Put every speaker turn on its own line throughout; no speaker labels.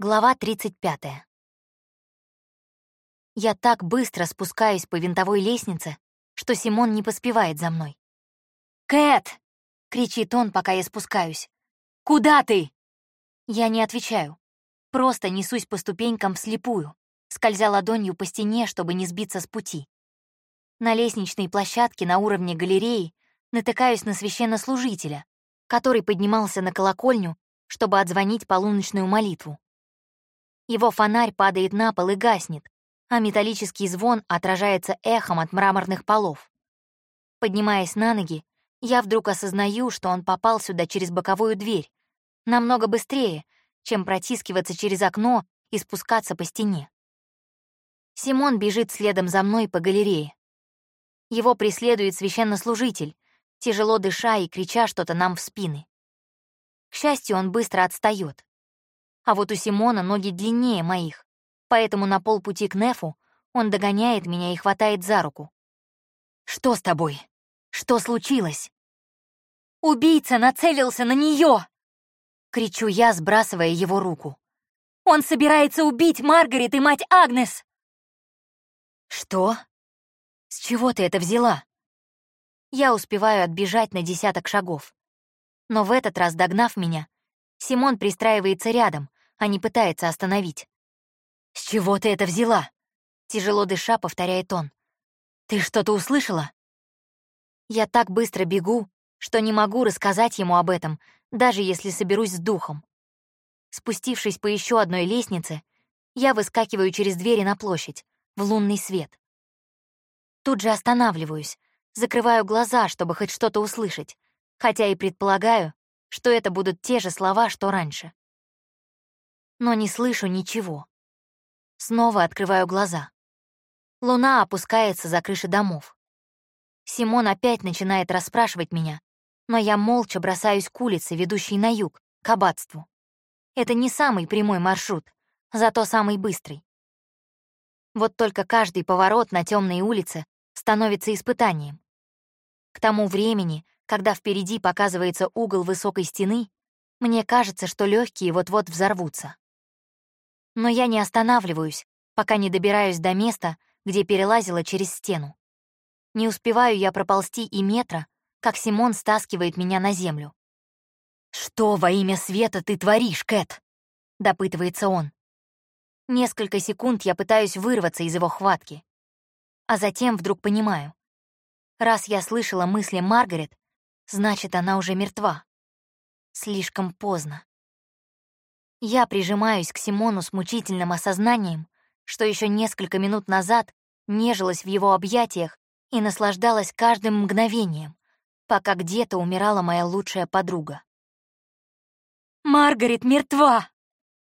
Глава 35. Я так быстро спускаюсь по винтовой лестнице, что Симон не поспевает за мной. «Кэт!» — кричит он, пока я спускаюсь. «Куда ты?» Я не отвечаю. Просто несусь по ступенькам вслепую, скользя ладонью по стене, чтобы не сбиться с пути. На лестничной площадке на уровне галереи натыкаюсь на священнослужителя, который поднимался на колокольню, чтобы отзвонить полуночную молитву. Его фонарь падает на пол и гаснет, а металлический звон отражается эхом от мраморных полов. Поднимаясь на ноги, я вдруг осознаю, что он попал сюда через боковую дверь, намного быстрее, чем протискиваться через окно и спускаться по стене. Симон бежит следом за мной по галерее. Его преследует священнослужитель, тяжело дыша и крича что-то нам в спины. К счастью, он быстро отстает. А вот у Симона ноги длиннее моих, поэтому на полпути к Нефу он догоняет меня и хватает за руку. «Что с тобой? Что случилось?» «Убийца нацелился на нее! кричу я, сбрасывая его руку. «Он собирается убить Маргарет и мать Агнес!» «Что? С чего ты это взяла?» Я успеваю отбежать на десяток шагов. Но в этот раз, догнав меня, Симон пристраивается рядом, а не пытается остановить. «С чего ты это взяла?» Тяжело дыша, повторяет он. «Ты что-то услышала?» Я так быстро бегу, что не могу рассказать ему об этом, даже если соберусь с духом. Спустившись по еще одной лестнице, я выскакиваю через двери на площадь, в лунный свет. Тут же останавливаюсь, закрываю глаза, чтобы хоть что-то услышать, хотя и предполагаю, что это будут те же слова, что раньше но не слышу ничего. Снова открываю глаза. Луна опускается за крыши домов. Симон опять начинает расспрашивать меня, но я молча бросаюсь к улице, ведущей на юг, к аббатству. Это не самый прямой маршрут, зато самый быстрый. Вот только каждый поворот на темной улице становится испытанием. К тому времени, когда впереди показывается угол высокой стены, мне кажется, что легкие вот-вот взорвутся. Но я не останавливаюсь, пока не добираюсь до места, где перелазила через стену. Не успеваю я проползти и метра, как Симон стаскивает меня на землю. «Что во имя света ты творишь, Кэт?» — допытывается он. Несколько секунд я пытаюсь вырваться из его хватки. А затем вдруг понимаю. Раз я слышала мысли Маргарет, значит, она уже мертва. Слишком поздно. Я прижимаюсь к Симону с мучительным осознанием, что еще несколько минут назад нежилась в его объятиях и наслаждалась каждым мгновением, пока где-то умирала моя лучшая подруга. «Маргарет мертва!»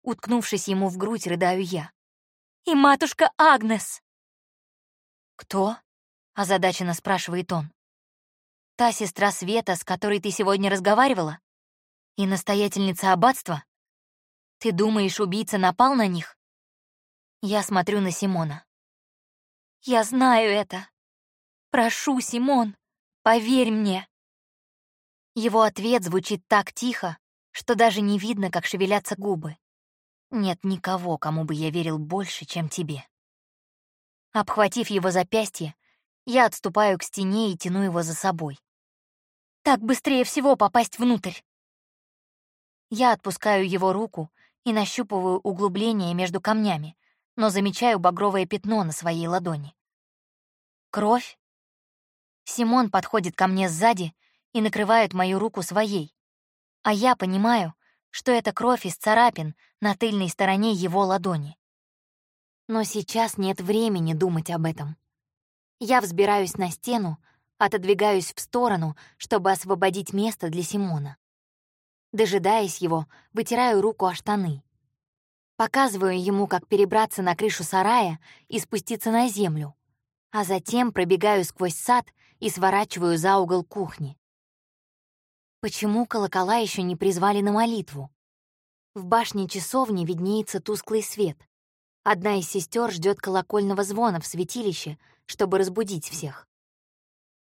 Уткнувшись ему в грудь, рыдаю я. «И матушка Агнес!» «Кто?» — озадаченно спрашивает он. «Та сестра Света, с которой ты сегодня разговаривала? И настоятельница аббатства?» Ты думаешь, убийца напал на них? Я смотрю на Симона. Я знаю это. Прошу, Симон, поверь мне. Его ответ звучит так тихо, что даже не видно, как шевелятся губы. Нет никого, кому бы я верил больше, чем тебе. Обхватив его запястье, я отступаю к стене и тяну его за собой. Так быстрее всего попасть внутрь. Я отпускаю его руку и нащупываю углубление между камнями, но замечаю багровое пятно на своей ладони. Кровь? Симон подходит ко мне сзади и накрывает мою руку своей, а я понимаю, что это кровь из царапин на тыльной стороне его ладони. Но сейчас нет времени думать об этом. Я взбираюсь на стену, отодвигаюсь в сторону, чтобы освободить место для Симона. Дожидаясь его, вытираю руку о штаны. Показываю ему, как перебраться на крышу сарая и спуститься на землю, а затем пробегаю сквозь сад и сворачиваю за угол кухни. Почему колокола еще не призвали на молитву? В башне часовни виднеется тусклый свет. Одна из сестер ждет колокольного звона в святилище, чтобы разбудить всех.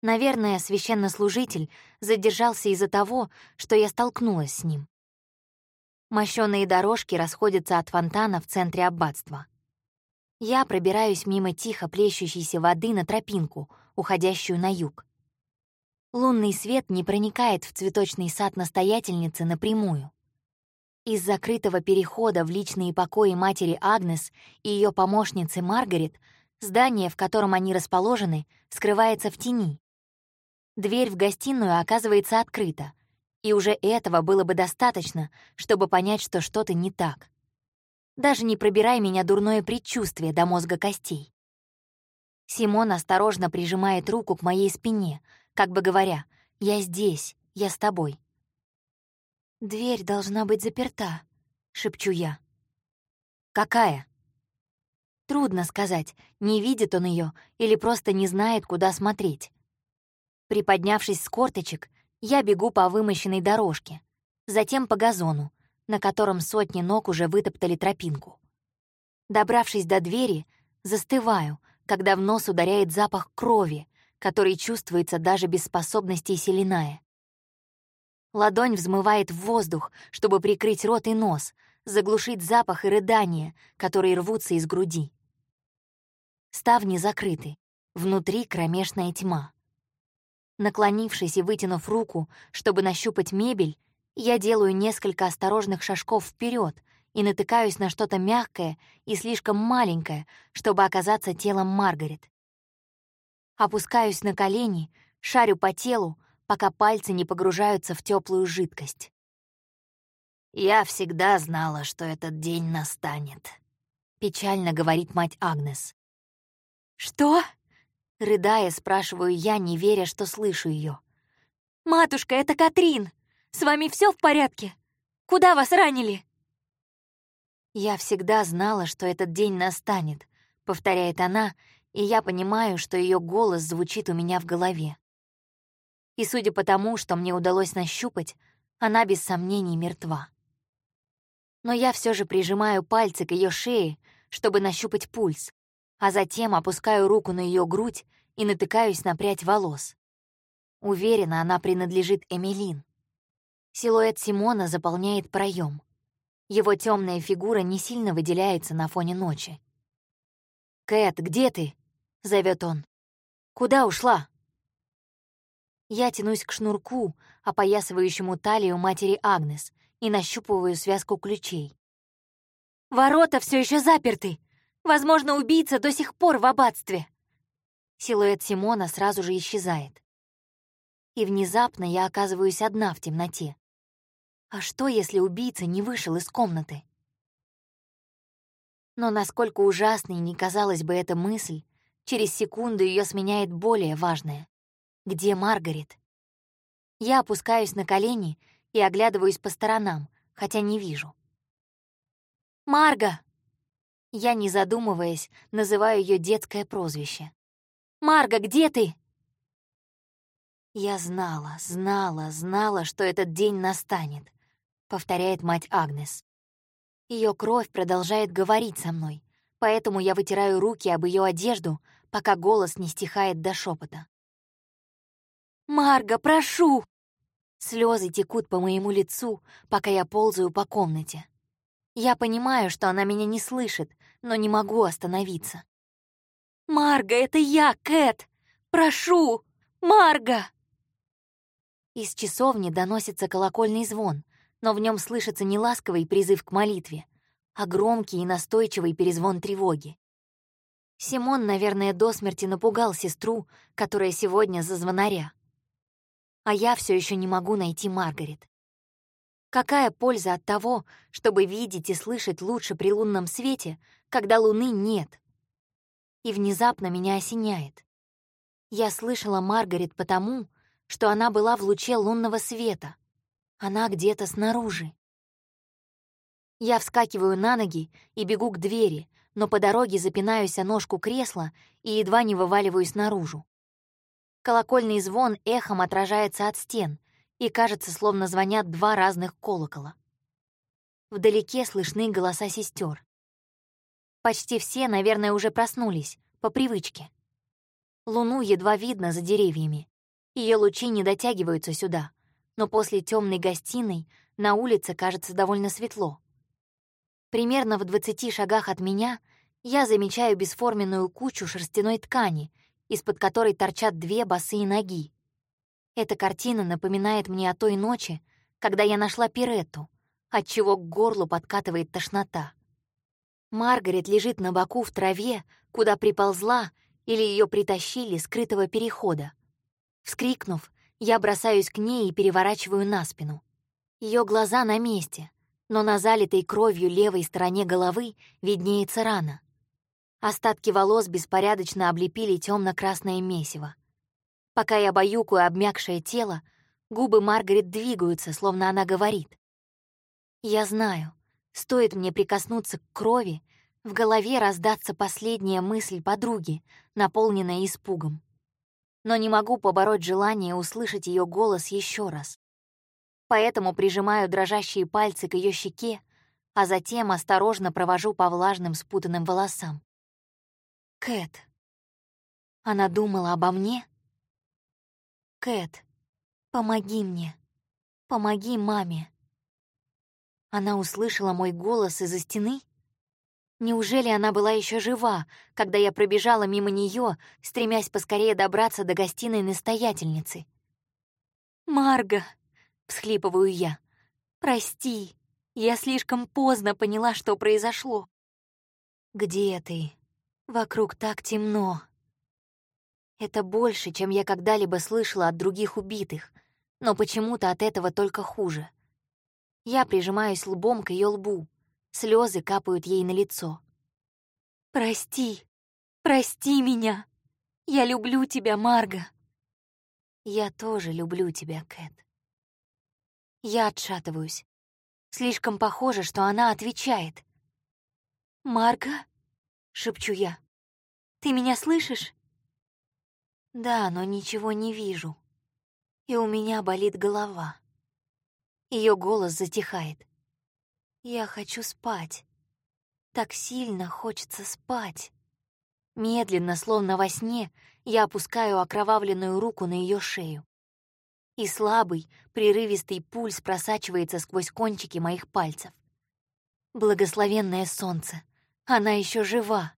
Наверное, священнослужитель задержался из-за того, что я столкнулась с ним. Мощёные дорожки расходятся от фонтана в центре аббатства. Я пробираюсь мимо тихо плещущейся воды на тропинку, уходящую на юг. Лунный свет не проникает в цветочный сад настоятельницы напрямую. Из закрытого перехода в личные покои матери Агнес и ее помощницы Маргарет здание, в котором они расположены, скрывается в тени. Дверь в гостиную оказывается открыта, и уже этого было бы достаточно, чтобы понять, что что-то не так. Даже не пробирай меня дурное предчувствие до мозга костей. Симон осторожно прижимает руку к моей спине, как бы говоря, «Я здесь, я с тобой». «Дверь должна быть заперта», — шепчу я. «Какая?» Трудно сказать, не видит он ее или просто не знает, куда смотреть. Приподнявшись с корточек, я бегу по вымощенной дорожке, затем по газону, на котором сотни ног уже вытоптали тропинку. Добравшись до двери, застываю, когда в нос ударяет запах крови, который чувствуется даже без способностей Селиная. Ладонь взмывает в воздух, чтобы прикрыть рот и нос, заглушить запах и рыдания, которые рвутся из груди. Ставни закрыты, внутри кромешная тьма. Наклонившись и вытянув руку, чтобы нащупать мебель, я делаю несколько осторожных шажков вперед и натыкаюсь на что-то мягкое и слишком маленькое, чтобы оказаться телом Маргарет. Опускаюсь на колени, шарю по телу, пока пальцы не погружаются в теплую жидкость. «Я всегда знала, что этот день настанет», — печально говорит мать Агнес. «Что?» — рыдая, спрашиваю я, не веря, что слышу ее. «Матушка, это Катрин!» С вами все в порядке? Куда вас ранили?» «Я всегда знала, что этот день настанет», — повторяет она, и я понимаю, что ее голос звучит у меня в голове. И судя по тому, что мне удалось нащупать, она без сомнений мертва. Но я все же прижимаю пальцы к ее шее, чтобы нащупать пульс, а затем опускаю руку на ее грудь и натыкаюсь на прядь волос. Уверена, она принадлежит Эмилин. Силуэт Симона заполняет проем. Его темная фигура не сильно выделяется на фоне ночи. «Кэт, где ты?» — зовет он. «Куда ушла?» Я тянусь к шнурку, опоясывающему талию матери Агнес, и нащупываю связку ключей. «Ворота все еще заперты! Возможно, убийца до сих пор в аббатстве!» Силуэт Симона сразу же исчезает. И внезапно я оказываюсь одна в темноте. А что, если убийца не вышел из комнаты? Но насколько ужасной ни казалась бы эта мысль, через секунду ее сменяет более важное. Где Маргарет? Я опускаюсь на колени и оглядываюсь по сторонам, хотя не вижу. «Марга!» Я, не задумываясь, называю ее детское прозвище. «Марга, где ты?» Я знала, знала, знала, что этот день настанет повторяет мать Агнес. Ее кровь продолжает говорить со мной, поэтому я вытираю руки об ее одежду, пока голос не стихает до шепота. «Марга, прошу!» Слезы текут по моему лицу, пока я ползаю по комнате. Я понимаю, что она меня не слышит, но не могу остановиться. «Марга, это я, Кэт! Прошу! Марга!» Из часовни доносится колокольный звон, но в нем слышится не ласковый призыв к молитве, а громкий и настойчивый перезвон тревоги. Симон, наверное, до смерти напугал сестру, которая сегодня за звонаря. А я все еще не могу найти Маргарет. Какая польза от того, чтобы видеть и слышать лучше при лунном свете, когда луны нет? И внезапно меня осеняет. Я слышала Маргарет потому, что она была в луче лунного света, она где-то снаружи. Я вскакиваю на ноги и бегу к двери, но по дороге запинаюсь о ножку кресла и едва не вываливаюсь наружу. Колокольный звон эхом отражается от стен, и кажется, словно звонят два разных колокола. Вдалеке слышны голоса сестер. Почти все, наверное, уже проснулись, по привычке. Луну едва видно за деревьями. Ее лучи не дотягиваются сюда, но после темной гостиной На улице кажется довольно светло. Примерно в двадцати шагах от меня я замечаю бесформенную кучу шерстяной ткани, из-под которой торчат две босые ноги. Эта картина напоминает мне о той ночи, когда я нашла Пиретту, отчего к горлу подкатывает тошнота. Маргарет лежит на боку в траве, куда приползла или ее притащили скрытого перехода. Вскрикнув, я бросаюсь к ней и переворачиваю на спину. Ее глаза на месте, но на залитой кровью левой стороне головы виднеется рана. Остатки волос беспорядочно облепили темно красное месиво. Пока я баюкаю обмякшее тело, губы Маргарет двигаются, словно она говорит. Я знаю, стоит мне прикоснуться к крови, в голове раздаться последняя мысль подруги, наполненная испугом. Но не могу побороть желание услышать ее голос еще раз. Поэтому прижимаю дрожащие пальцы к ее щеке, а затем осторожно провожу по влажным спутанным волосам. Кэт. Она думала обо мне? Кэт, помоги мне. Помоги маме. Она услышала мой голос из-за стены? Неужели она была еще жива, когда я пробежала мимо нее, стремясь поскорее добраться до гостиной настоятельницы? «Марга!» — всхлипываю я. «Прости, я слишком поздно поняла, что произошло». «Где ты? Вокруг так темно». Это больше, чем я когда-либо слышала от других убитых, но почему-то от этого только хуже. Я прижимаюсь лбом к ее лбу. Слезы капают ей на лицо. «Прости, прости меня. Я люблю тебя, Марга». «Я тоже люблю тебя, Кэт». Я отшатываюсь. Слишком похоже, что она отвечает. «Марга?» — шепчу я. «Ты меня слышишь?» «Да, но ничего не вижу. И у меня болит голова». Ее голос затихает. «Я хочу спать. Так сильно хочется спать». Медленно, словно во сне, я опускаю окровавленную руку на ее шею. И слабый, прерывистый пульс просачивается сквозь кончики моих пальцев. Благословенное солнце. Она еще жива.